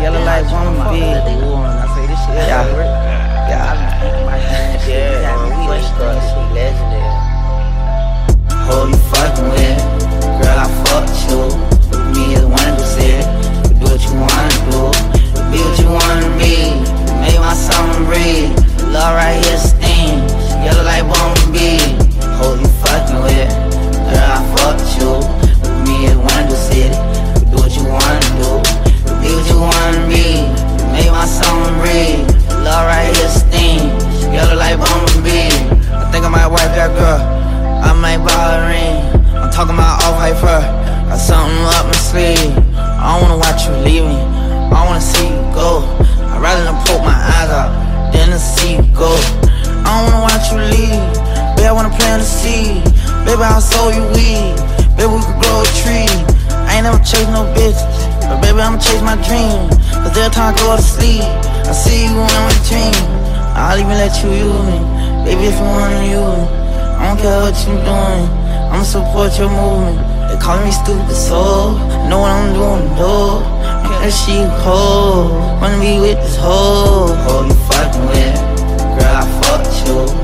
yellow like woman big. I say this shit. Yeah. Sleeve. I don't wanna watch you leave me. I wanna see you go. I'd rather than poke my eyes out than to see you go. I don't wanna watch you leave. Baby, I wanna plant a seed. Baby, I'll sow you weed. Baby, we could grow a tree. I ain't never chased no bitches. But baby, I'ma chase my dream. Cause every time I go to sleep, I see you in my dream. I'll even let you use me. Baby, if you wanna use me. I don't care what you're doing. I'ma support your movement. Call me stupid soul. Know what I'm doing, though. That she hoe. Wanna be with this hoe. Hoe you fucking with. Girl, I fucked you.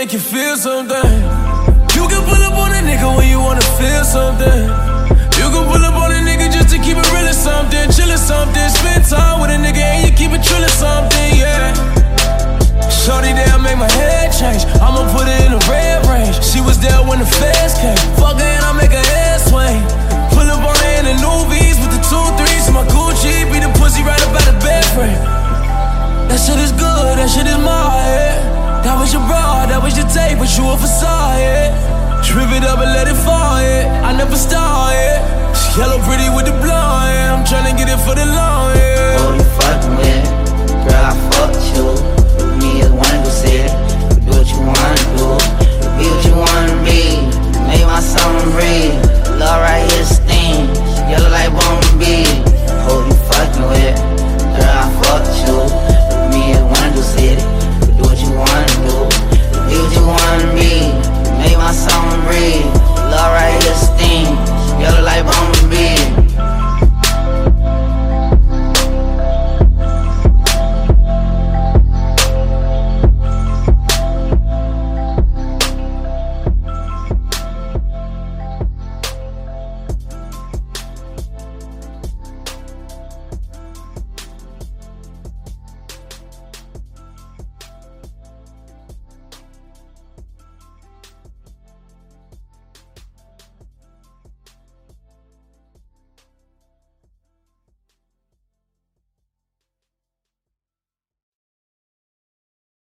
Make you feel something. You can pull up on a nigga when you wanna feel something. You can pull up on a nigga just to keep it real or something, chillin' something. Spend time with a nigga and you keep it trillin' something, yeah. Shorty there make my head change. I'ma put it in the red range. She was there when the feds came. Fuck her and I make her head swing. Pull up on her in the new V's with the two threes. My Gucci be the pussy right up at the bed frame. That shit is good, that shit is. That was your bra, that was your tape, but you a facade, yeah. Strip it up and let it fall, yeah. I never start, yeah. She yellow pretty with the blonde, yeah. I'm tryna get it for the long, yeah. Oh, you fuck, man. Girl, I fucked you.